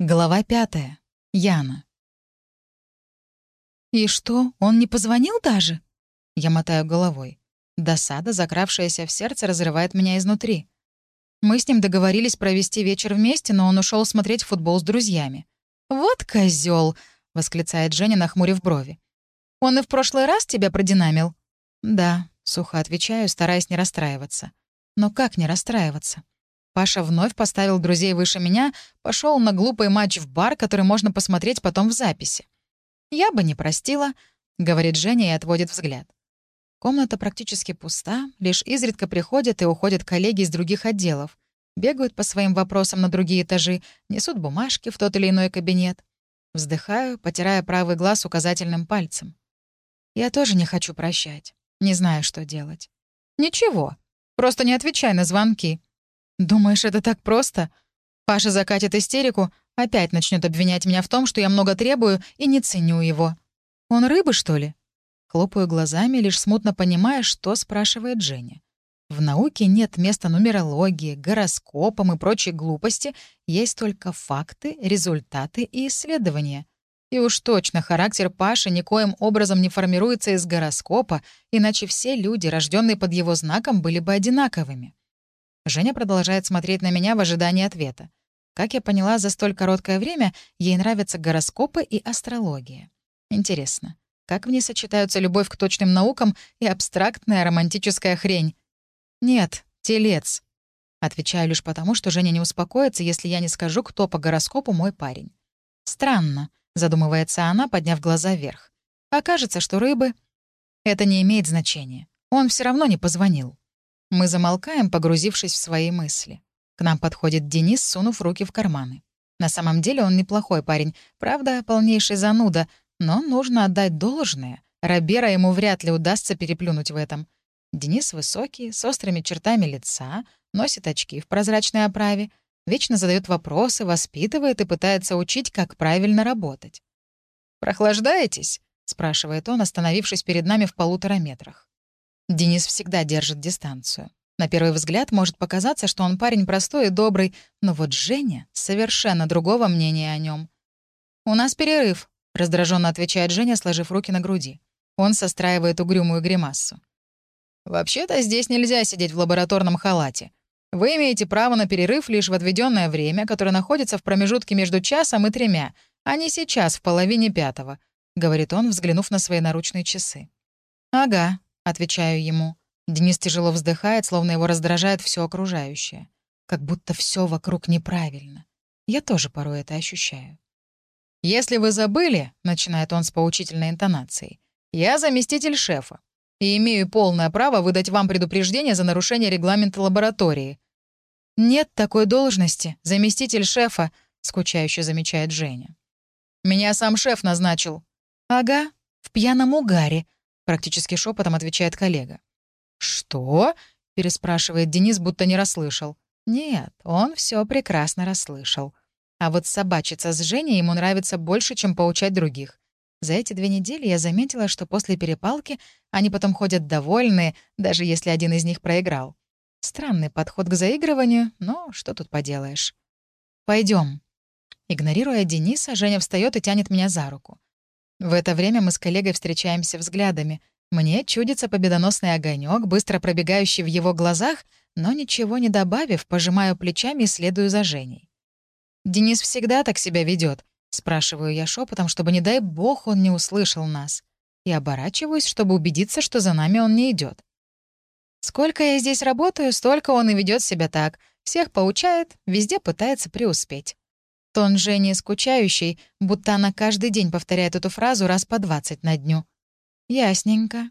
Глава пятая. Яна. «И что, он не позвонил даже?» Я мотаю головой. Досада, закравшаяся в сердце, разрывает меня изнутри. Мы с ним договорились провести вечер вместе, но он ушел смотреть футбол с друзьями. «Вот козел! восклицает Женя, нахмурив брови. «Он и в прошлый раз тебя продинамил?» «Да», — сухо отвечаю, стараясь не расстраиваться. «Но как не расстраиваться? Паша вновь поставил друзей выше меня, пошел на глупый матч в бар, который можно посмотреть потом в записи. «Я бы не простила», — говорит Женя и отводит взгляд. Комната практически пуста, лишь изредка приходят и уходят коллеги из других отделов. Бегают по своим вопросам на другие этажи, несут бумажки в тот или иной кабинет. Вздыхаю, потирая правый глаз указательным пальцем. Я тоже не хочу прощать. Не знаю, что делать. «Ничего. Просто не отвечай на звонки», «Думаешь, это так просто?» Паша закатит истерику, опять начнет обвинять меня в том, что я много требую и не ценю его. «Он рыба, что ли?» Хлопаю глазами, лишь смутно понимая, что спрашивает Женя. В науке нет места нумерологии, гороскопам и прочей глупости, есть только факты, результаты и исследования. И уж точно характер Паши никоим образом не формируется из гороскопа, иначе все люди, рожденные под его знаком, были бы одинаковыми. Женя продолжает смотреть на меня в ожидании ответа. Как я поняла, за столь короткое время ей нравятся гороскопы и астрология. Интересно, как в ней сочетаются любовь к точным наукам и абстрактная романтическая хрень? Нет, телец. Отвечаю лишь потому, что Женя не успокоится, если я не скажу, кто по гороскопу мой парень. Странно, задумывается она, подняв глаза вверх. Окажется, что рыбы... Это не имеет значения. Он все равно не позвонил. Мы замолкаем, погрузившись в свои мысли. К нам подходит Денис, сунув руки в карманы. На самом деле он неплохой парень, правда, полнейший зануда, но нужно отдать должное. Робера ему вряд ли удастся переплюнуть в этом. Денис высокий, с острыми чертами лица, носит очки в прозрачной оправе, вечно задает вопросы, воспитывает и пытается учить, как правильно работать. «Прохлаждаетесь?» — спрашивает он, остановившись перед нами в полутора метрах. Денис всегда держит дистанцию. На первый взгляд может показаться, что он парень простой и добрый, но вот Женя совершенно другого мнения о нем. «У нас перерыв», — раздраженно отвечает Женя, сложив руки на груди. Он состраивает угрюмую гримассу. «Вообще-то здесь нельзя сидеть в лабораторном халате. Вы имеете право на перерыв лишь в отведенное время, которое находится в промежутке между часом и тремя, а не сейчас, в половине пятого», — говорит он, взглянув на свои наручные часы. «Ага», Отвечаю ему. Денис тяжело вздыхает, словно его раздражает все окружающее. Как будто все вокруг неправильно. Я тоже порой это ощущаю. «Если вы забыли», — начинает он с поучительной интонацией, «я заместитель шефа и имею полное право выдать вам предупреждение за нарушение регламента лаборатории». «Нет такой должности, заместитель шефа», — скучающе замечает Женя. «Меня сам шеф назначил». «Ага, в пьяном угаре», Практически шепотом отвечает коллега. «Что?» — переспрашивает Денис, будто не расслышал. Нет, он все прекрасно расслышал. А вот собачиться с Женей ему нравится больше, чем поучать других. За эти две недели я заметила, что после перепалки они потом ходят довольные, даже если один из них проиграл. Странный подход к заигрыванию, но что тут поделаешь. Пойдем. Игнорируя Дениса, Женя встает и тянет меня за руку. В это время мы с коллегой встречаемся взглядами. Мне чудится победоносный огонек, быстро пробегающий в его глазах, но ничего не добавив, пожимаю плечами и следую за Женей. «Денис всегда так себя ведет, спрашиваю я шепотом, чтобы, не дай бог, он не услышал нас. И оборачиваюсь, чтобы убедиться, что за нами он не идет. Сколько я здесь работаю, столько он и ведет себя так. Всех поучает, везде пытается преуспеть. Тон Жени скучающий, будто она каждый день повторяет эту фразу раз по двадцать на дню. «Ясненько».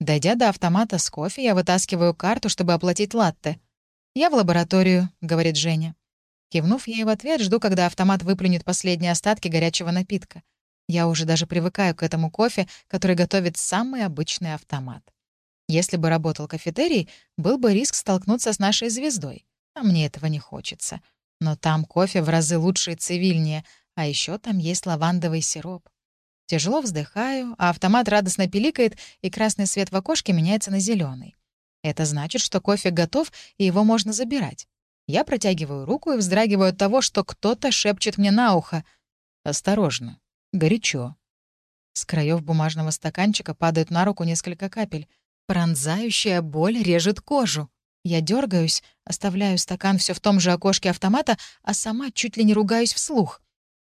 Дойдя до автомата с кофе, я вытаскиваю карту, чтобы оплатить латте. «Я в лабораторию», — говорит Женя. Кивнув ей в ответ, жду, когда автомат выплюнет последние остатки горячего напитка. Я уже даже привыкаю к этому кофе, который готовит самый обычный автомат. Если бы работал кафетерий, был бы риск столкнуться с нашей звездой. А мне этого не хочется. Но там кофе в разы лучше и цивильнее, а еще там есть лавандовый сироп. Тяжело вздыхаю, а автомат радостно пиликает, и красный свет в окошке меняется на зеленый. Это значит, что кофе готов, и его можно забирать. Я протягиваю руку и вздрагиваю от того, что кто-то шепчет мне на ухо. «Осторожно, горячо». С краев бумажного стаканчика падают на руку несколько капель. Пронзающая боль режет кожу. Я дергаюсь, оставляю стакан все в том же окошке автомата, а сама чуть ли не ругаюсь вслух.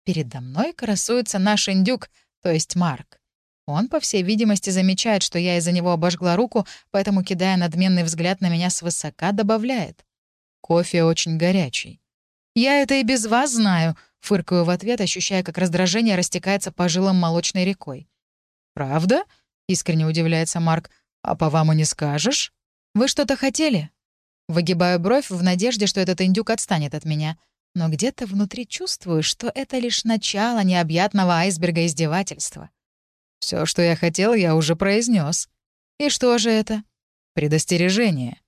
Передо мной красуется наш индюк, то есть Марк. Он, по всей видимости, замечает, что я из-за него обожгла руку, поэтому, кидая надменный взгляд на меня свысока, добавляет. «Кофе очень горячий». «Я это и без вас знаю», — фыркаю в ответ, ощущая, как раздражение растекается по жилам молочной рекой. «Правда?» — искренне удивляется Марк. «А по вам и не скажешь?» «Вы что-то хотели?» Выгибаю бровь в надежде, что этот индюк отстанет от меня. Но где-то внутри чувствую, что это лишь начало необъятного айсберга издевательства. Все, что я хотел, я уже произнес. И что же это? Предостережение.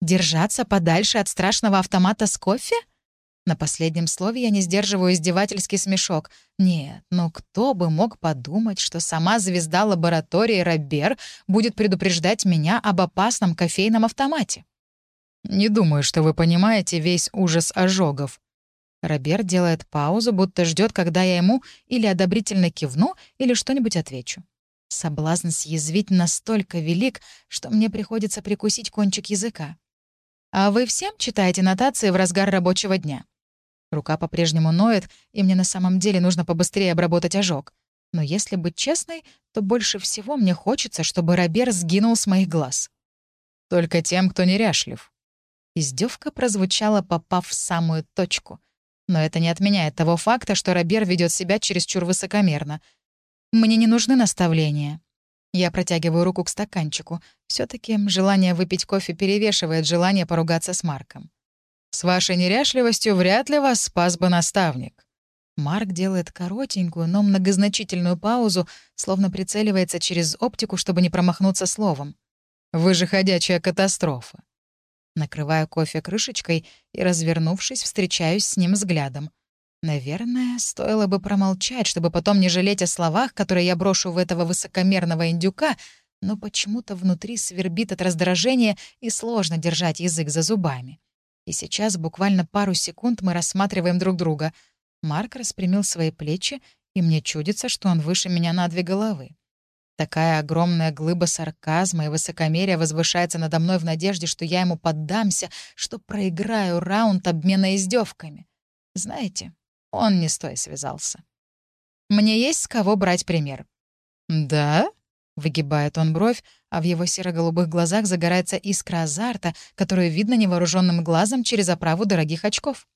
Держаться подальше от страшного автомата с кофе? На последнем слове я не сдерживаю издевательский смешок. Нет, ну кто бы мог подумать, что сама звезда лаборатории Робер будет предупреждать меня об опасном кофейном автомате? Не думаю, что вы понимаете весь ужас ожогов. Робер делает паузу, будто ждет, когда я ему или одобрительно кивну, или что-нибудь отвечу. Соблазн съязвить настолько велик, что мне приходится прикусить кончик языка. А вы всем читаете нотации в разгар рабочего дня? Рука по-прежнему ноет, и мне на самом деле нужно побыстрее обработать ожог. Но если быть честной, то больше всего мне хочется, чтобы Робер сгинул с моих глаз. Только тем, кто неряшлив. Издевка прозвучала, попав в самую точку. Но это не отменяет того факта, что Робер ведет себя чересчур высокомерно. Мне не нужны наставления. Я протягиваю руку к стаканчику. все таки желание выпить кофе перевешивает желание поругаться с Марком. С вашей неряшливостью вряд ли вас спас бы наставник». Марк делает коротенькую, но многозначительную паузу, словно прицеливается через оптику, чтобы не промахнуться словом. «Вы же ходячая катастрофа». Накрываю кофе крышечкой и, развернувшись, встречаюсь с ним взглядом. Наверное, стоило бы промолчать, чтобы потом не жалеть о словах, которые я брошу в этого высокомерного индюка, но почему-то внутри свербит от раздражения и сложно держать язык за зубами. И сейчас буквально пару секунд мы рассматриваем друг друга. Марк распрямил свои плечи, и мне чудится, что он выше меня на две головы. Такая огромная глыба сарказма и высокомерия возвышается надо мной в надежде, что я ему поддамся, что проиграю раунд обмена издевками. Знаете, он не с той связался. Мне есть с кого брать пример. «Да?» Выгибает он бровь, а в его серо-голубых глазах загорается искра азарта, которую видно невооруженным глазом через оправу дорогих очков.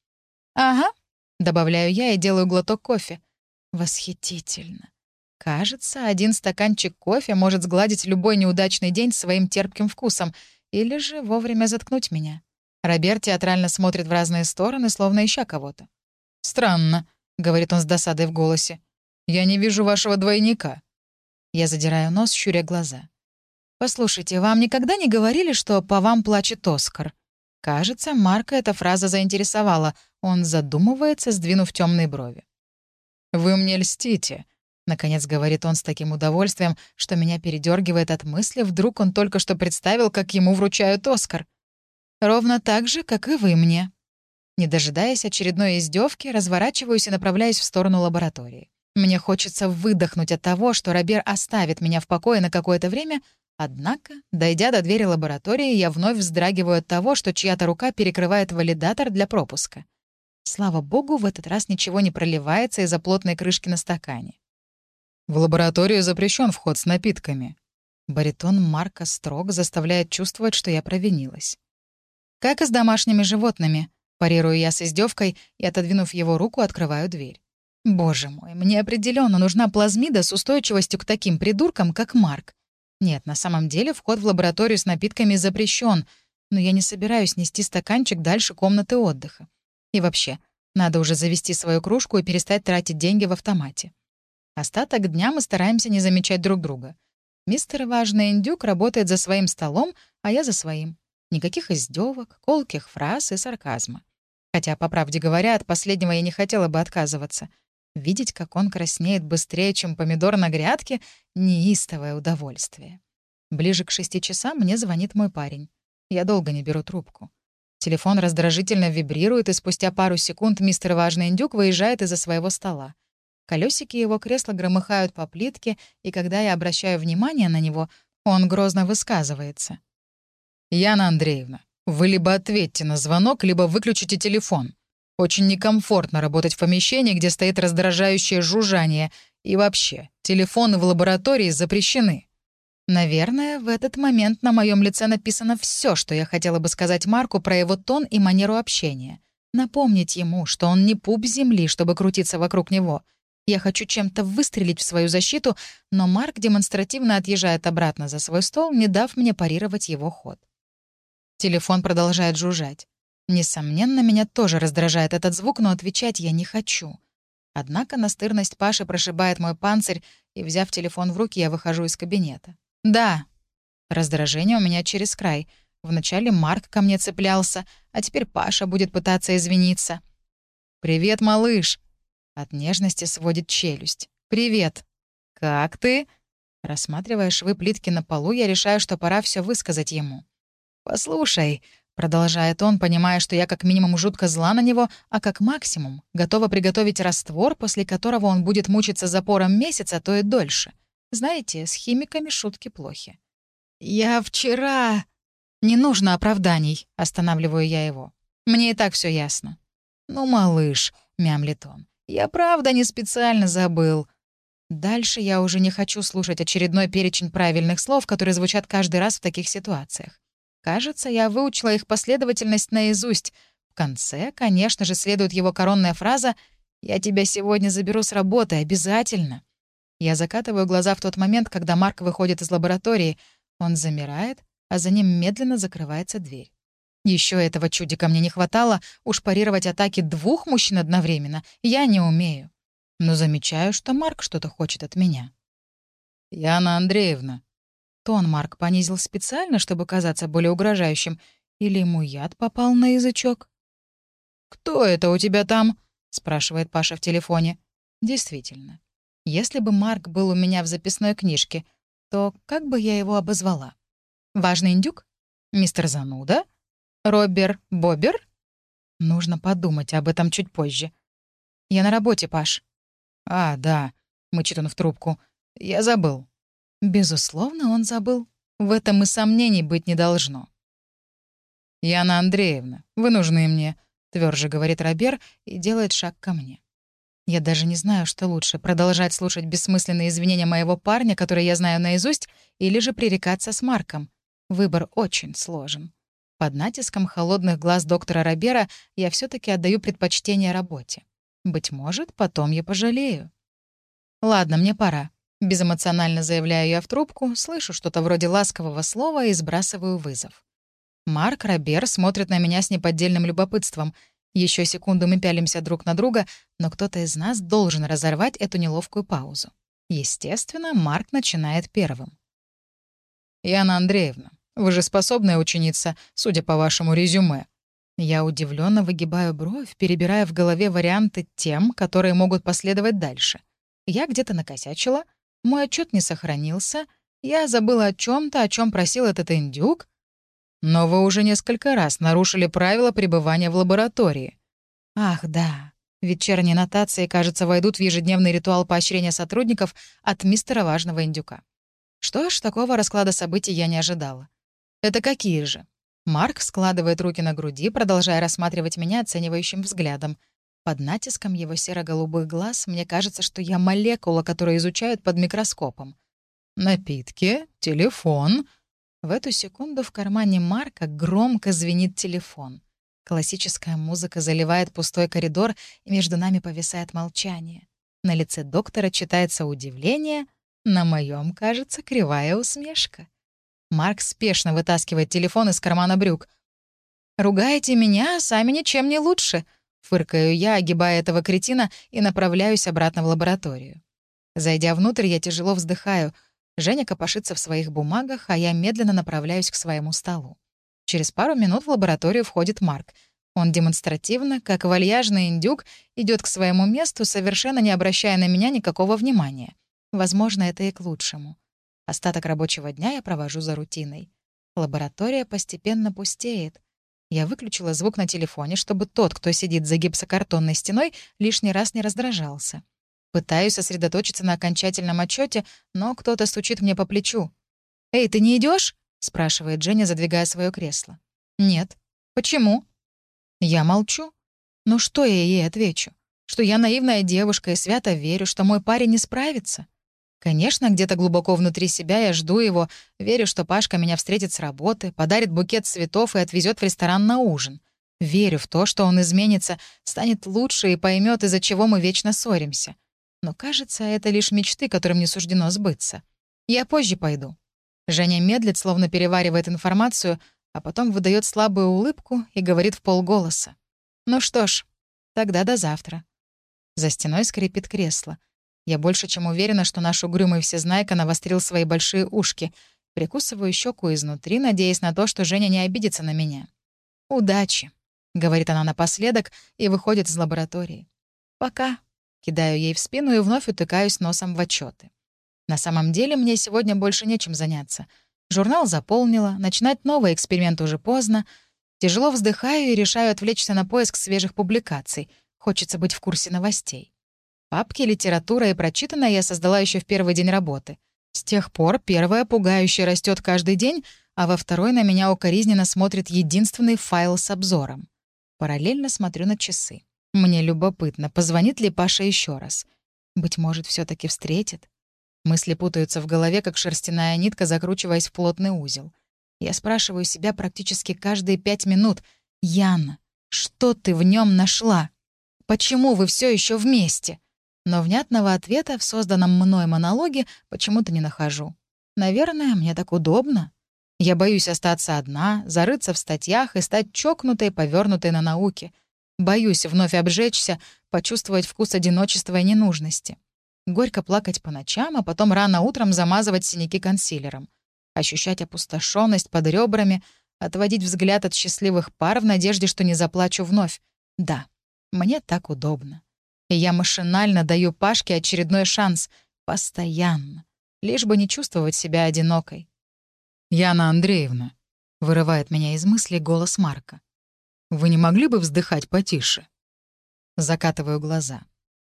«Ага», — добавляю я и делаю глоток кофе. Восхитительно. Кажется, один стаканчик кофе может сгладить любой неудачный день своим терпким вкусом или же вовремя заткнуть меня. Роберт театрально смотрит в разные стороны, словно ища кого-то. «Странно», — говорит он с досадой в голосе. «Я не вижу вашего двойника». Я задираю нос, щуря глаза. «Послушайте, вам никогда не говорили, что по вам плачет Оскар?» Кажется, Марка эта фраза заинтересовала. Он задумывается, сдвинув темные брови. «Вы мне льстите», — наконец говорит он с таким удовольствием, что меня передергивает от мысли, вдруг он только что представил, как ему вручают Оскар. «Ровно так же, как и вы мне». Не дожидаясь очередной издевки, разворачиваюсь и направляюсь в сторону лаборатории. Мне хочется выдохнуть от того, что Робер оставит меня в покое на какое-то время, однако, дойдя до двери лаборатории, я вновь вздрагиваю от того, что чья-то рука перекрывает валидатор для пропуска. Слава богу, в этот раз ничего не проливается из-за плотной крышки на стакане. «В лабораторию запрещен вход с напитками». Баритон Марка строг заставляет чувствовать, что я провинилась. «Как и с домашними животными», — парирую я с издевкой и, отодвинув его руку, открываю дверь. Боже мой, мне определенно нужна плазмида с устойчивостью к таким придуркам, как Марк. Нет, на самом деле вход в лабораторию с напитками запрещен, но я не собираюсь нести стаканчик дальше комнаты отдыха. И вообще, надо уже завести свою кружку и перестать тратить деньги в автомате. Остаток дня мы стараемся не замечать друг друга. Мистер Важный Индюк работает за своим столом, а я за своим. Никаких издевок, колких фраз и сарказма. Хотя, по правде говоря, от последнего я не хотела бы отказываться — Видеть, как он краснеет быстрее, чем помидор на грядке — неистовое удовольствие. Ближе к шести часам мне звонит мой парень. Я долго не беру трубку. Телефон раздражительно вибрирует, и спустя пару секунд мистер Важный Индюк выезжает из-за своего стола. Колесики его кресла громыхают по плитке, и когда я обращаю внимание на него, он грозно высказывается. «Яна Андреевна, вы либо ответьте на звонок, либо выключите телефон. Очень некомфортно работать в помещении, где стоит раздражающее жужжание. И вообще, телефоны в лаборатории запрещены». Наверное, в этот момент на моем лице написано все, что я хотела бы сказать Марку про его тон и манеру общения. Напомнить ему, что он не пуп земли, чтобы крутиться вокруг него — я хочу чем-то выстрелить в свою защиту, но Марк демонстративно отъезжает обратно за свой стол, не дав мне парировать его ход. Телефон продолжает жужжать. Несомненно, меня тоже раздражает этот звук, но отвечать я не хочу. Однако настырность Паши прошибает мой панцирь, и, взяв телефон в руки, я выхожу из кабинета. «Да». Раздражение у меня через край. Вначале Марк ко мне цеплялся, а теперь Паша будет пытаться извиниться. «Привет, малыш!» От нежности сводит челюсть. «Привет!» «Как ты?» Рассматривая швы плитки на полу, я решаю, что пора все высказать ему. «Послушай», — продолжает он, понимая, что я как минимум жутко зла на него, а как максимум готова приготовить раствор, после которого он будет мучиться запором месяц, а то и дольше. Знаете, с химиками шутки плохи. «Я вчера...» «Не нужно оправданий», — останавливаю я его. «Мне и так все ясно». «Ну, малыш», — мямлит он, я правда не специально забыл. Дальше я уже не хочу слушать очередной перечень правильных слов, которые звучат каждый раз в таких ситуациях. Кажется, я выучила их последовательность наизусть. В конце, конечно же, следует его коронная фраза «Я тебя сегодня заберу с работы, обязательно». Я закатываю глаза в тот момент, когда Марк выходит из лаборатории. Он замирает, а за ним медленно закрывается дверь. Еще этого чудика мне не хватало, уж парировать атаки двух мужчин одновременно я не умею. Но замечаю, что Марк что-то хочет от меня. «Яна Андреевна». Тон Марк понизил специально, чтобы казаться более угрожающим, или ему яд попал на язычок? «Кто это у тебя там?» — спрашивает Паша в телефоне. «Действительно. Если бы Марк был у меня в записной книжке, то как бы я его обозвала? Важный индюк? Мистер Зануда?» Робер Бобер? Нужно подумать об этом чуть позже. Я на работе, Паш. А, да, мычит он в трубку. Я забыл. Безусловно, он забыл. В этом и сомнений быть не должно. «Яна Андреевна, вы нужны мне», — тверже говорит Робер и делает шаг ко мне. Я даже не знаю, что лучше — продолжать слушать бессмысленные извинения моего парня, которые я знаю наизусть, или же пререкаться с Марком. Выбор очень сложен. Под натиском холодных глаз доктора Робера я все таки отдаю предпочтение работе. Быть может, потом я пожалею. «Ладно, мне пора», — безэмоционально заявляю я в трубку, слышу что-то вроде ласкового слова и сбрасываю вызов. Марк Робер смотрит на меня с неподдельным любопытством. Еще секунду мы пялимся друг на друга, но кто-то из нас должен разорвать эту неловкую паузу. Естественно, Марк начинает первым. «Яна Андреевна, вы же способная ученица, судя по вашему резюме». Я удивленно выгибаю бровь, перебирая в голове варианты тем, которые могут последовать дальше. Я где-то накосячила, мой отчет не сохранился, я забыла о чем то о чем просил этот индюк. Но вы уже несколько раз нарушили правила пребывания в лаборатории. Ах, да. Вечерние нотации, кажется, войдут в ежедневный ритуал поощрения сотрудников от мистера важного индюка. Что ж, такого расклада событий я не ожидала. «Это какие же?» Марк складывает руки на груди, продолжая рассматривать меня оценивающим взглядом. Под натиском его серо-голубых глаз мне кажется, что я молекула, которую изучают под микроскопом. «Напитки? Телефон?» В эту секунду в кармане Марка громко звенит телефон. Классическая музыка заливает пустой коридор, и между нами повисает молчание. На лице доктора читается удивление, на моем, кажется, кривая усмешка. Марк спешно вытаскивает телефон из кармана брюк. «Ругаете меня, сами ничем не лучше», — фыркаю я, огибая этого кретина, и направляюсь обратно в лабораторию. Зайдя внутрь, я тяжело вздыхаю. Женя копошится в своих бумагах, а я медленно направляюсь к своему столу. Через пару минут в лабораторию входит Марк. Он демонстративно, как вальяжный индюк, идет к своему месту, совершенно не обращая на меня никакого внимания. Возможно, это и к лучшему. Остаток рабочего дня я провожу за рутиной. Лаборатория постепенно пустеет. Я выключила звук на телефоне, чтобы тот, кто сидит за гипсокартонной стеной, лишний раз не раздражался. Пытаюсь сосредоточиться на окончательном отчете, но кто-то стучит мне по плечу. «Эй, ты не идешь? спрашивает Женя, задвигая свое кресло. «Нет». «Почему?» Я молчу. Ну что я ей отвечу? Что я наивная девушка и свято верю, что мой парень не справится? Конечно, где-то глубоко внутри себя я жду его, верю, что Пашка меня встретит с работы, подарит букет цветов и отвезет в ресторан на ужин. Верю в то, что он изменится, станет лучше и поймет, из-за чего мы вечно ссоримся. Но кажется, это лишь мечты, которым не суждено сбыться. Я позже пойду. Женя медлит, словно переваривает информацию, а потом выдает слабую улыбку и говорит в полголоса. «Ну что ж, тогда до завтра». За стеной скрипит кресло. Я больше чем уверена, что наш угрюмый всезнайка навострил свои большие ушки. Прикусываю щеку изнутри, надеясь на то, что Женя не обидится на меня. «Удачи», — говорит она напоследок и выходит из лаборатории. «Пока», — кидаю ей в спину и вновь утыкаюсь носом в отчеты. На самом деле мне сегодня больше нечем заняться. Журнал заполнила, начинать новый эксперимент уже поздно. Тяжело вздыхаю и решаю отвлечься на поиск свежих публикаций. Хочется быть в курсе новостей. Папки «Литература» и «Прочитанное» я создала еще в первый день работы. С тех пор первая пугающе растет каждый день, а во второй на меня укоризненно смотрит единственный файл с обзором. Параллельно смотрю на часы. Мне любопытно, позвонит ли Паша еще раз. Быть может, все таки встретит. Мысли путаются в голове, как шерстяная нитка, закручиваясь в плотный узел. Я спрашиваю себя практически каждые пять минут. «Яна, что ты в нем нашла? Почему вы все еще вместе?» Но внятного ответа в созданном мной монологе почему-то не нахожу. Наверное, мне так удобно. Я боюсь остаться одна, зарыться в статьях и стать чокнутой, повернутой на науке. Боюсь вновь обжечься, почувствовать вкус одиночества и ненужности. Горько плакать по ночам, а потом рано утром замазывать синяки консилером. Ощущать опустошенность под ребрами, отводить взгляд от счастливых пар в надежде, что не заплачу вновь. Да, мне так удобно. И я машинально даю Пашке очередной шанс. Постоянно. Лишь бы не чувствовать себя одинокой. «Яна Андреевна», — вырывает меня из мыслей голос Марка. «Вы не могли бы вздыхать потише?» Закатываю глаза.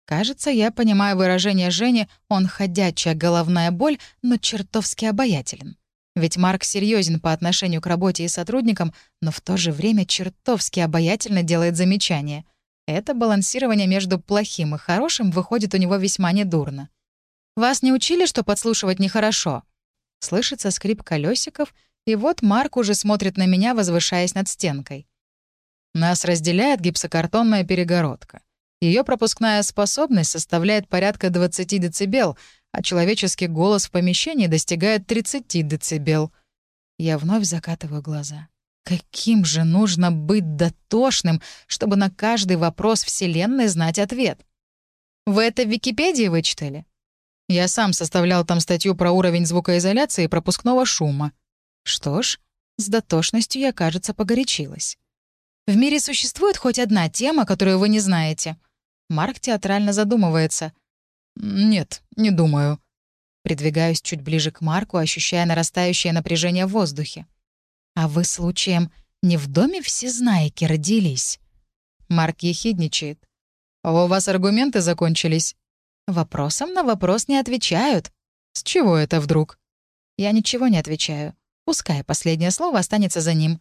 Кажется, я понимаю выражение Жени, он ходячая головная боль, но чертовски обаятелен. Ведь Марк серьезен по отношению к работе и сотрудникам, но в то же время чертовски обаятельно делает замечания. Это балансирование между плохим и хорошим выходит у него весьма недурно. «Вас не учили, что подслушивать нехорошо?» Слышится скрип колесиков, и вот Марк уже смотрит на меня, возвышаясь над стенкой. Нас разделяет гипсокартонная перегородка. Ее пропускная способность составляет порядка 20 дБ, а человеческий голос в помещении достигает 30 дБ. Я вновь закатываю глаза. Каким же нужно быть дотошным, чтобы на каждый вопрос Вселенной знать ответ? Вы это в Википедии вычитали? Я сам составлял там статью про уровень звукоизоляции и пропускного шума. Что ж, с дотошностью я, кажется, погорячилась. В мире существует хоть одна тема, которую вы не знаете? Марк театрально задумывается. Нет, не думаю. Придвигаюсь чуть ближе к Марку, ощущая нарастающее напряжение в воздухе. «А вы, случаем, не в доме всезнайки родились?» Марк ехидничает. «А у вас аргументы закончились?» Вопросом на вопрос не отвечают. «С чего это вдруг?» Я ничего не отвечаю. Пускай последнее слово останется за ним.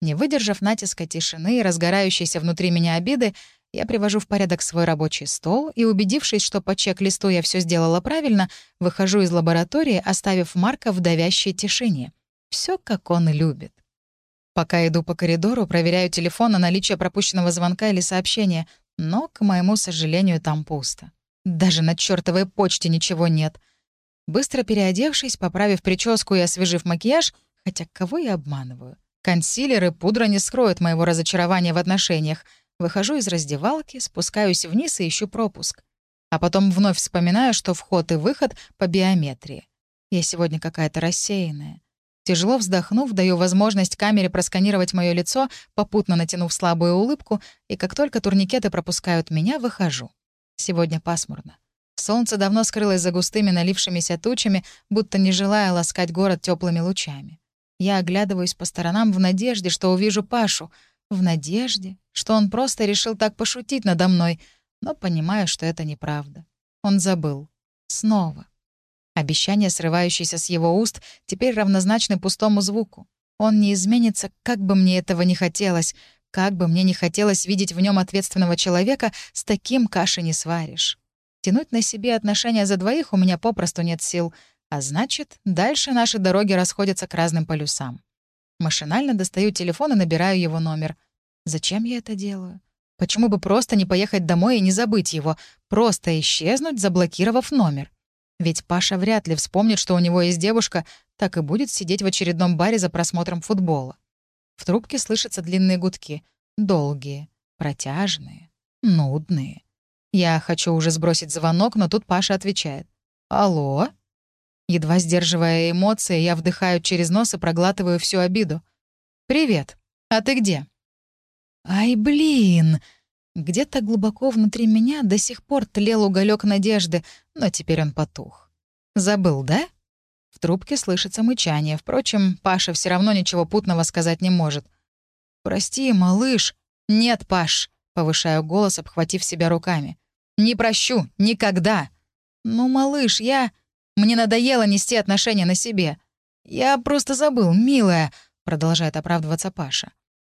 Не выдержав натиска тишины и разгорающейся внутри меня обиды, я привожу в порядок свой рабочий стол и, убедившись, что по чек-листу я все сделала правильно, выхожу из лаборатории, оставив Марка в давящей тишине. Все, как он любит. Пока иду по коридору, проверяю телефон на наличие пропущенного звонка или сообщения, но, к моему сожалению, там пусто. Даже на чертовой почте ничего нет. Быстро переодевшись, поправив прическу и освежив макияж, хотя кого я обманываю? Консилер и пудра не скроют моего разочарования в отношениях. Выхожу из раздевалки, спускаюсь вниз и ищу пропуск. А потом вновь вспоминаю, что вход и выход по биометрии. Я сегодня какая-то рассеянная. Тяжело вздохнув, даю возможность камере просканировать мое лицо, попутно натянув слабую улыбку, и как только турникеты пропускают меня, выхожу. Сегодня пасмурно. Солнце давно скрылось за густыми налившимися тучами, будто не желая ласкать город теплыми лучами. Я оглядываюсь по сторонам в надежде, что увижу Пашу, в надежде, что он просто решил так пошутить надо мной, но понимаю, что это неправда. Он забыл. Снова. Обещание, срывающееся с его уст, теперь равнозначны пустому звуку. Он не изменится, как бы мне этого не хотелось, как бы мне не хотелось видеть в нем ответственного человека, с таким каши не сваришь. Тянуть на себе отношения за двоих у меня попросту нет сил, а значит, дальше наши дороги расходятся к разным полюсам. Машинально достаю телефон и набираю его номер. Зачем я это делаю? Почему бы просто не поехать домой и не забыть его, просто исчезнуть, заблокировав номер? Ведь Паша вряд ли вспомнит, что у него есть девушка, так и будет сидеть в очередном баре за просмотром футбола. В трубке слышатся длинные гудки. Долгие, протяжные, нудные. Я хочу уже сбросить звонок, но тут Паша отвечает. «Алло?» Едва сдерживая эмоции, я вдыхаю через нос и проглатываю всю обиду. «Привет. А ты где?» «Ай, блин!» Где-то глубоко внутри меня до сих пор тлел уголек надежды, но теперь он потух. «Забыл, да?» В трубке слышится мычание. Впрочем, Паша все равно ничего путного сказать не может. «Прости, малыш». «Нет, Паш», — повышаю голос, обхватив себя руками. «Не прощу. Никогда». «Ну, малыш, я...» Мне надоело нести отношения на себе. Я просто забыл, милая», — продолжает оправдываться Паша.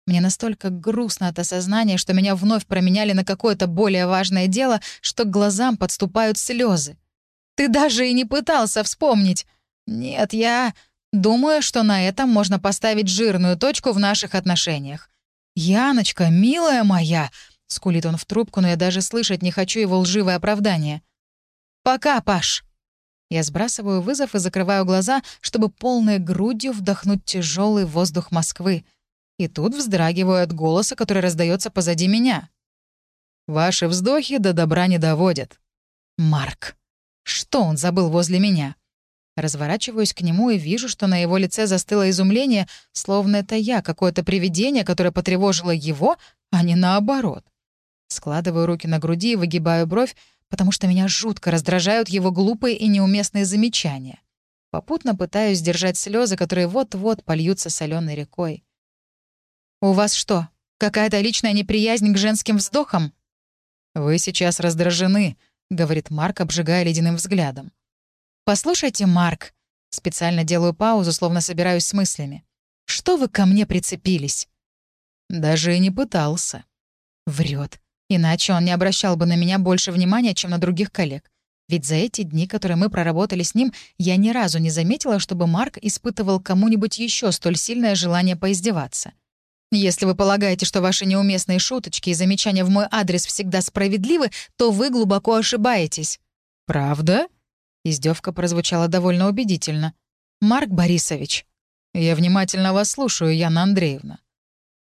Мне настолько грустно от осознания, что меня вновь променяли на какое-то более важное дело, что к глазам подступают слезы. «Ты даже и не пытался вспомнить!» «Нет, я думаю, что на этом можно поставить жирную точку в наших отношениях. Яночка, милая моя!» — скулит он в трубку, но я даже слышать не хочу его лживое оправдание. «Пока, Паш!» Я сбрасываю вызов и закрываю глаза, чтобы полной грудью вдохнуть тяжелый воздух Москвы. И тут вздрагиваю от голоса, который раздается позади меня. «Ваши вздохи до добра не доводят». «Марк. Что он забыл возле меня?» Разворачиваюсь к нему и вижу, что на его лице застыло изумление, словно это я, какое-то привидение, которое потревожило его, а не наоборот. Складываю руки на груди и выгибаю бровь, потому что меня жутко раздражают его глупые и неуместные замечания. Попутно пытаюсь сдержать слезы, которые вот-вот польются соленой рекой. «У вас что, какая-то личная неприязнь к женским вздохам?» «Вы сейчас раздражены», — говорит Марк, обжигая ледяным взглядом. «Послушайте, Марк», — специально делаю паузу, словно собираюсь с мыслями. «Что вы ко мне прицепились?» «Даже и не пытался». Врет. Иначе он не обращал бы на меня больше внимания, чем на других коллег. Ведь за эти дни, которые мы проработали с ним, я ни разу не заметила, чтобы Марк испытывал кому-нибудь еще столь сильное желание поиздеваться. Если вы полагаете, что ваши неуместные шуточки и замечания в мой адрес всегда справедливы, то вы глубоко ошибаетесь. «Правда?» Издевка прозвучала довольно убедительно. «Марк Борисович». «Я внимательно вас слушаю, Яна Андреевна».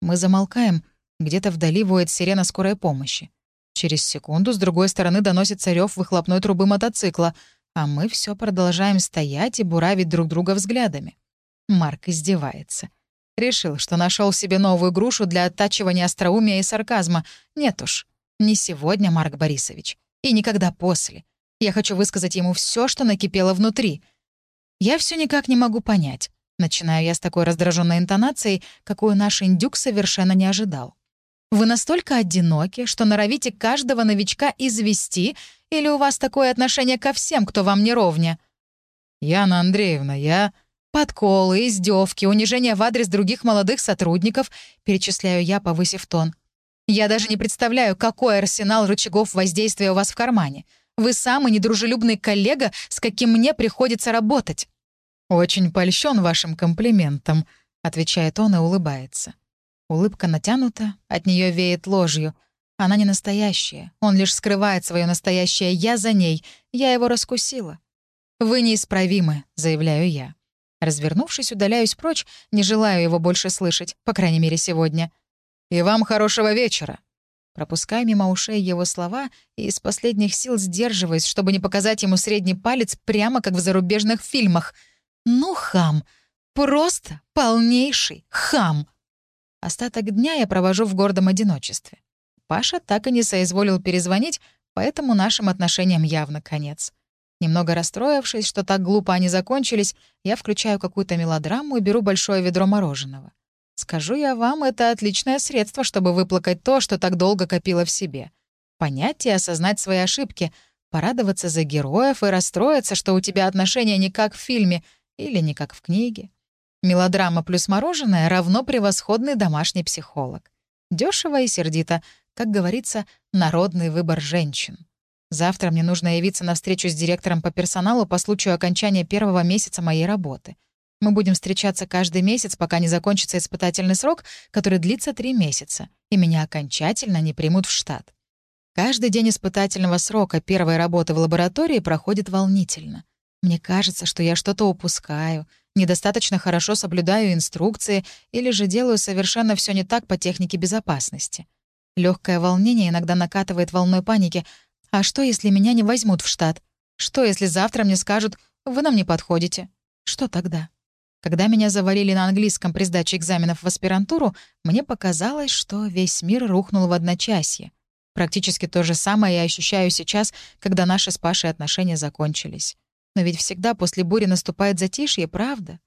Мы замолкаем, где-то вдали воет сирена скорой помощи. Через секунду с другой стороны доносится рев выхлопной трубы мотоцикла, а мы все продолжаем стоять и буравить друг друга взглядами. Марк издевается. Решил, что нашел себе новую грушу для оттачивания остроумия и сарказма. Нет уж, не сегодня, Марк Борисович, и никогда после. Я хочу высказать ему все, что накипело внутри. Я все никак не могу понять. Начинаю я с такой раздраженной интонацией, какую наш индюк совершенно не ожидал. Вы настолько одиноки, что норовите каждого новичка извести, или у вас такое отношение ко всем, кто вам не ровня?» «Яна Андреевна, я...» «Подколы, издевки, унижение в адрес других молодых сотрудников», перечисляю я, повысив тон. «Я даже не представляю, какой арсенал рычагов воздействия у вас в кармане. Вы самый недружелюбный коллега, с каким мне приходится работать». «Очень польщен вашим комплиментом», — отвечает он и улыбается. Улыбка натянута, от нее веет ложью. Она не настоящая, он лишь скрывает свое настоящее «я за ней», я его раскусила. «Вы неисправимы», — заявляю я. Развернувшись, удаляюсь прочь, не желаю его больше слышать, по крайней мере, сегодня. «И вам хорошего вечера!» Пропускаю мимо ушей его слова и из последних сил сдерживаюсь, чтобы не показать ему средний палец прямо как в зарубежных фильмах. Ну, хам! Просто полнейший хам! Остаток дня я провожу в гордом одиночестве. Паша так и не соизволил перезвонить, поэтому нашим отношениям явно конец. Немного расстроившись, что так глупо они закончились, я включаю какую-то мелодраму и беру большое ведро мороженого. Скажу я вам, это отличное средство, чтобы выплакать то, что так долго копило в себе. Понять и осознать свои ошибки, порадоваться за героев и расстроиться, что у тебя отношения не как в фильме или не как в книге. Мелодрама плюс мороженое равно превосходный домашний психолог. Дешево и сердито, как говорится, народный выбор женщин. Завтра мне нужно явиться на встречу с директором по персоналу по случаю окончания первого месяца моей работы. Мы будем встречаться каждый месяц, пока не закончится испытательный срок, который длится три месяца, и меня окончательно не примут в штат. Каждый день испытательного срока первой работы в лаборатории проходит волнительно. Мне кажется, что я что-то упускаю, недостаточно хорошо соблюдаю инструкции или же делаю совершенно все не так по технике безопасности. Легкое волнение иногда накатывает волной паники, а что, если меня не возьмут в штат? Что, если завтра мне скажут «Вы нам не подходите»? Что тогда? Когда меня завалили на английском при сдаче экзаменов в аспирантуру, мне показалось, что весь мир рухнул в одночасье. Практически то же самое я ощущаю сейчас, когда наши с Пашей отношения закончились. Но ведь всегда после бури наступает затишье, правда?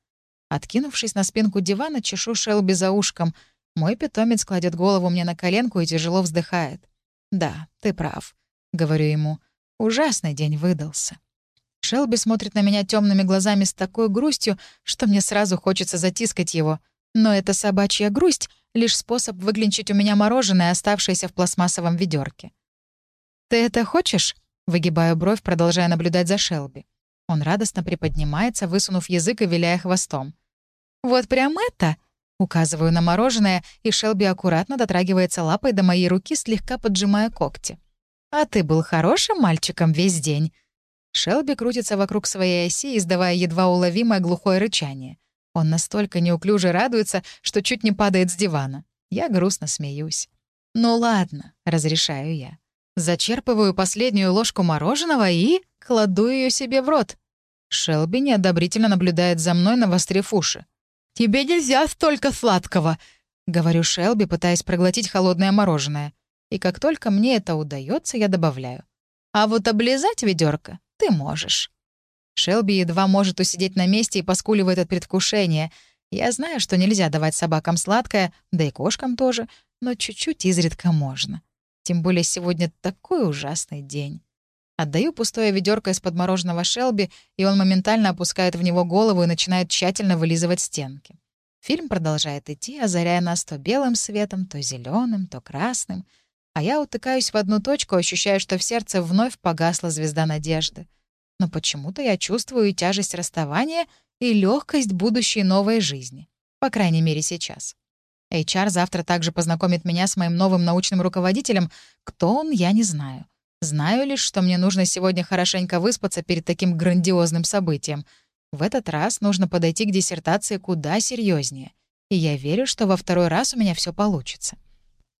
Откинувшись на спинку дивана, чешу Шелби за ушком. Мой питомец кладет голову мне на коленку и тяжело вздыхает. «Да, ты прав говорю ему. Ужасный день выдался. Шелби смотрит на меня темными глазами с такой грустью, что мне сразу хочется затискать его. Но эта собачья грусть — лишь способ выглянчить у меня мороженое, оставшееся в пластмассовом ведерке. «Ты это хочешь?» — выгибаю бровь, продолжая наблюдать за Шелби. Он радостно приподнимается, высунув язык и виляя хвостом. «Вот прям это?» — указываю на мороженое, и Шелби аккуратно дотрагивается лапой до моей руки, слегка поджимая когти. А ты был хорошим мальчиком весь день». Шелби крутится вокруг своей оси, издавая едва уловимое глухое рычание. Он настолько неуклюже радуется, что чуть не падает с дивана. Я грустно смеюсь. «Ну ладно», — разрешаю я. Зачерпываю последнюю ложку мороженого и кладу ее себе в рот. Шелби неодобрительно наблюдает за мной, навострив уши. «Тебе нельзя столько сладкого!» — говорю Шелби, пытаясь проглотить холодное мороженое и как только мне это удается, я добавляю. А вот облизать ведерко ты можешь. Шелби едва может усидеть на месте и поскуливает от предвкушения. Я знаю, что нельзя давать собакам сладкое, да и кошкам тоже, но чуть-чуть изредка можно. Тем более сегодня такой ужасный день. Отдаю пустое ведерко из-под мороженого Шелби, и он моментально опускает в него голову и начинает тщательно вылизывать стенки. Фильм продолжает идти, озаряя нас то белым светом, то зеленым, то красным — а я утыкаюсь в одну точку, ощущая, что в сердце вновь погасла звезда надежды. Но почему-то я чувствую тяжесть расставания, и легкость будущей новой жизни. По крайней мере, сейчас. HR завтра также познакомит меня с моим новым научным руководителем. Кто он, я не знаю. Знаю лишь, что мне нужно сегодня хорошенько выспаться перед таким грандиозным событием. В этот раз нужно подойти к диссертации куда серьезнее. И я верю, что во второй раз у меня все получится.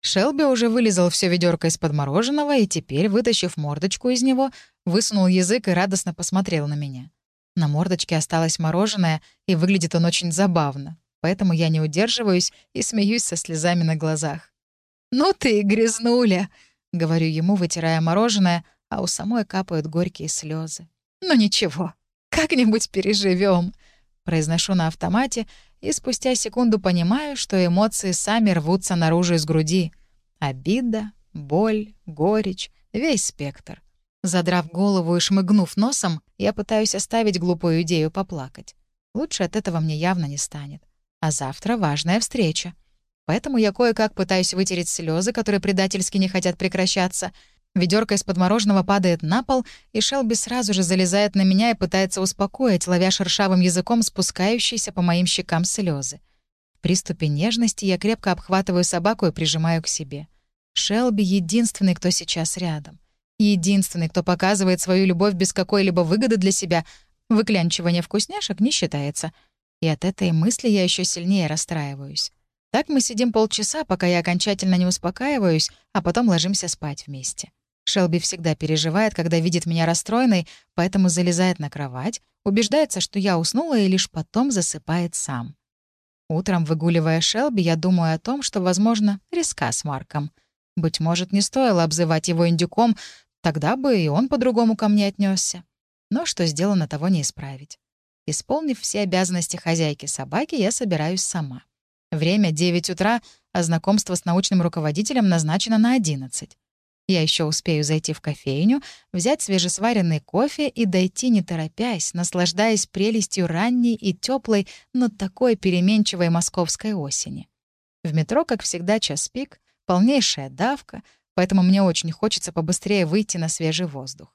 Шелби уже вылезал все ведерко из-под мороженого и теперь, вытащив мордочку из него, высунул язык и радостно посмотрел на меня. На мордочке осталось мороженое, и выглядит он очень забавно, поэтому я не удерживаюсь и смеюсь со слезами на глазах. «Ну ты, грязнуля!» — говорю ему, вытирая мороженое, а у самой капают горькие слезы. «Ну ничего, как-нибудь переживем. Произношу на автомате и спустя секунду понимаю, что эмоции сами рвутся наружу из груди. Обида, боль, горечь — весь спектр. Задрав голову и шмыгнув носом, я пытаюсь оставить глупую идею поплакать. Лучше от этого мне явно не станет. А завтра важная встреча. Поэтому я кое-как пытаюсь вытереть слезы, которые предательски не хотят прекращаться — Ведерко из-под мороженого падает на пол, и Шелби сразу же залезает на меня и пытается успокоить, ловя шершавым языком спускающиеся по моим щекам слезы. В приступе нежности я крепко обхватываю собаку и прижимаю к себе. Шелби — единственный, кто сейчас рядом. Единственный, кто показывает свою любовь без какой-либо выгоды для себя. Выклянчивание вкусняшек не считается. И от этой мысли я еще сильнее расстраиваюсь. Так мы сидим полчаса, пока я окончательно не успокаиваюсь, а потом ложимся спать вместе. Шелби всегда переживает, когда видит меня расстроенной, поэтому залезает на кровать, убеждается, что я уснула и лишь потом засыпает сам. Утром, выгуливая Шелби, я думаю о том, что, возможно, риска с Марком. Быть может, не стоило обзывать его индюком, тогда бы и он по-другому ко мне отнесся. Но что сделано, того не исправить. Исполнив все обязанности хозяйки собаки, я собираюсь сама. Время 9 утра, а знакомство с научным руководителем назначено на 11. Я еще успею зайти в кофейню, взять свежесваренный кофе и дойти не торопясь, наслаждаясь прелестью ранней и теплой, но такой переменчивой московской осени. В метро, как всегда, час пик, полнейшая давка, поэтому мне очень хочется побыстрее выйти на свежий воздух.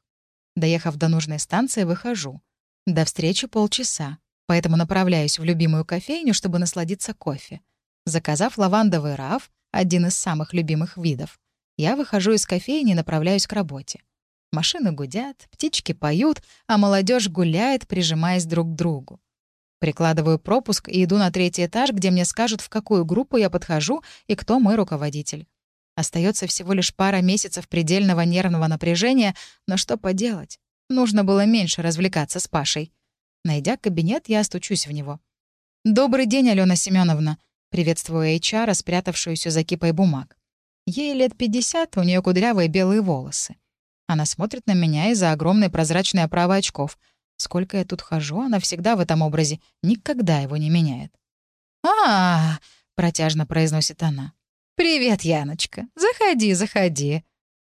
Доехав до нужной станции, выхожу. До встречи полчаса, поэтому направляюсь в любимую кофейню, чтобы насладиться кофе. Заказав лавандовый раф, один из самых любимых видов, я выхожу из кофейни и направляюсь к работе. Машины гудят, птички поют, а молодежь гуляет, прижимаясь друг к другу. Прикладываю пропуск и иду на третий этаж, где мне скажут, в какую группу я подхожу и кто мой руководитель. Остается всего лишь пара месяцев предельного нервного напряжения, но что поделать? Нужно было меньше развлекаться с Пашей. Найдя кабинет, я стучусь в него. «Добрый день, Алена Семеновна», — приветствую HR, спрятавшуюся за кипой бумаг. Ей лет 50, у нее кудрявые белые волосы. Она смотрит на меня из-за огромной прозрачной оправы очков. Сколько я тут хожу, она всегда в этом образе, никогда его не меняет. а, протяжно произносит она. «Привет, Яночка. Заходи, заходи».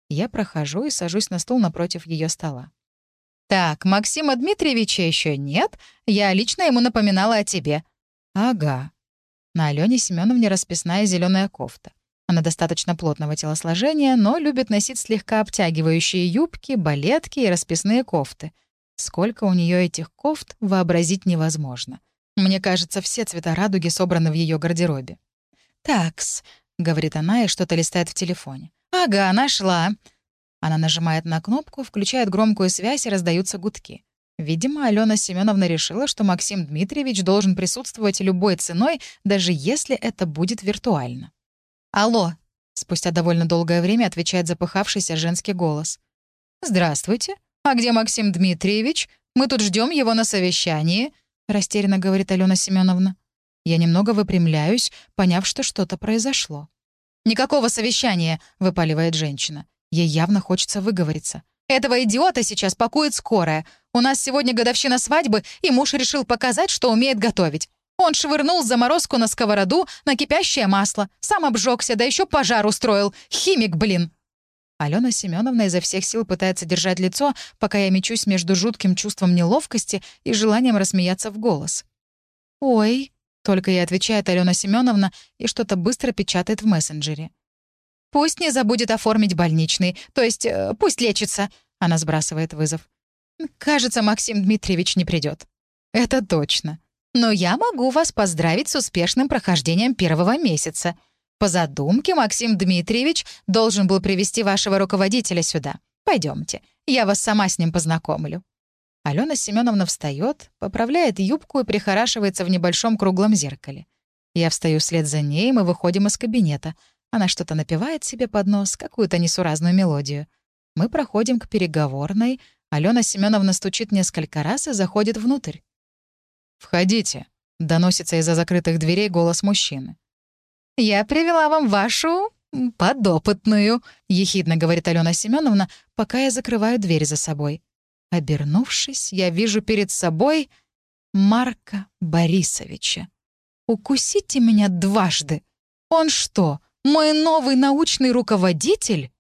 Я прохожу и сажусь на стул напротив ее стола. «Так, Максима Дмитриевича еще нет. Я лично ему напоминала о тебе». «Ага». На Алене Семеновне расписная зеленая кофта. Она достаточно плотного телосложения, но любит носить слегка обтягивающие юбки, балетки и расписные кофты. Сколько у нее этих кофт, вообразить невозможно. Мне кажется, все цвета радуги собраны в ее гардеробе. «Такс», — говорит она и что-то листает в телефоне. «Ага, нашла». Она нажимает на кнопку, включает громкую связь и раздаются гудки. Видимо, Алена Семеновна решила, что Максим Дмитриевич должен присутствовать любой ценой, даже если это будет виртуально. «Алло!» — спустя довольно долгое время отвечает запыхавшийся женский голос. «Здравствуйте. А где Максим Дмитриевич? Мы тут ждем его на совещании», — растерянно говорит Алена Семеновна. Я немного выпрямляюсь, поняв, что что-то произошло. «Никакого совещания!» — выпаливает женщина. Ей явно хочется выговориться. «Этого идиота сейчас пакует скорая. У нас сегодня годовщина свадьбы, и муж решил показать, что умеет готовить. Он швырнул заморозку на сковороду на кипящее масло, сам обжегся, да еще пожар устроил. Химик, блин!» Алена Семеновна изо всех сил пытается держать лицо, пока я мечусь между жутким чувством неловкости и желанием рассмеяться в голос. «Ой», — только и отвечает Алена Семеновна и что-то быстро печатает в мессенджере. «Пусть не забудет оформить больничный, то есть э, пусть лечится», — она сбрасывает вызов. «Кажется, Максим Дмитриевич не придет. «Это точно. Но я могу вас поздравить с успешным прохождением первого месяца. По задумке Максим Дмитриевич должен был привести вашего руководителя сюда. Пойдемте, я вас сама с ним познакомлю». Алена Семеновна встает, поправляет юбку и прихорашивается в небольшом круглом зеркале. Я встаю вслед за ней, и мы выходим из кабинета. Она что-то напевает себе под нос, какую-то несуразную мелодию. Мы проходим к переговорной. Алена Семеновна стучит несколько раз и заходит внутрь. «Входите», — доносится из-за закрытых дверей голос мужчины. «Я привела вам вашу подопытную», — ехидно говорит Алена Семеновна, пока я закрываю дверь за собой. Обернувшись, я вижу перед собой Марка Борисовича. «Укусите меня дважды! Он что, мой новый научный руководитель?»